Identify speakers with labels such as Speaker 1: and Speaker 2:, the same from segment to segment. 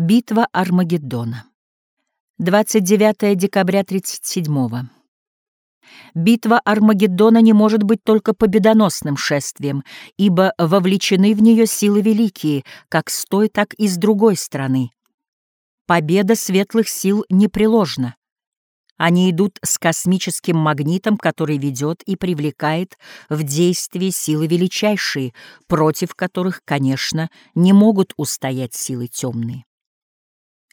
Speaker 1: Битва Армагеддона. 29 декабря 37 -го. Битва Армагеддона не может быть только победоносным шествием, ибо вовлечены в нее силы великие, как с той, так и с другой стороны. Победа светлых сил непреложна. Они идут с космическим магнитом, который ведет и привлекает в действие силы величайшие, против которых, конечно, не могут устоять силы темные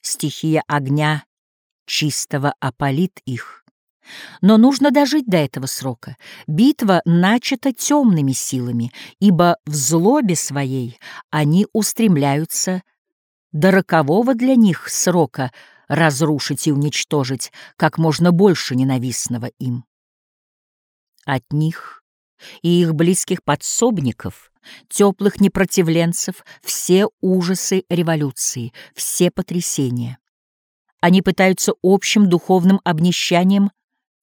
Speaker 1: стихия огня чистого опалит их. Но нужно дожить до этого срока. Битва начата темными силами, ибо в злобе своей они устремляются до рокового для них срока разрушить и уничтожить как можно больше ненавистного им. От них и их близких подсобников теплых непротивленцев, все ужасы революции, все потрясения. Они пытаются общим духовным обнищанием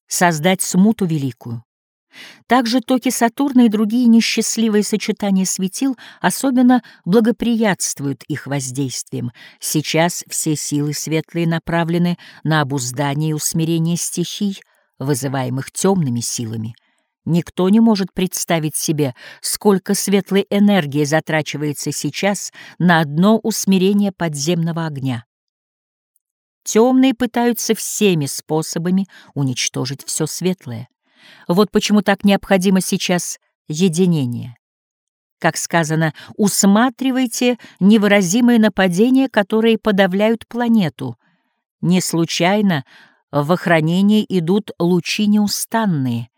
Speaker 1: создать смуту великую. Также токи Сатурна и другие несчастливые сочетания светил особенно благоприятствуют их воздействием. Сейчас все силы светлые направлены на обуздание и усмирение стихий, вызываемых темными силами. Никто не может представить себе, сколько светлой энергии затрачивается сейчас на одно усмирение подземного огня. Темные пытаются всеми способами уничтожить все светлое. Вот почему так необходимо сейчас единение. Как сказано, усматривайте невыразимые нападения, которые подавляют планету. Не случайно в охранение идут лучи неустанные,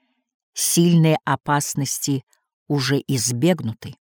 Speaker 1: сильные опасности уже избегнуты.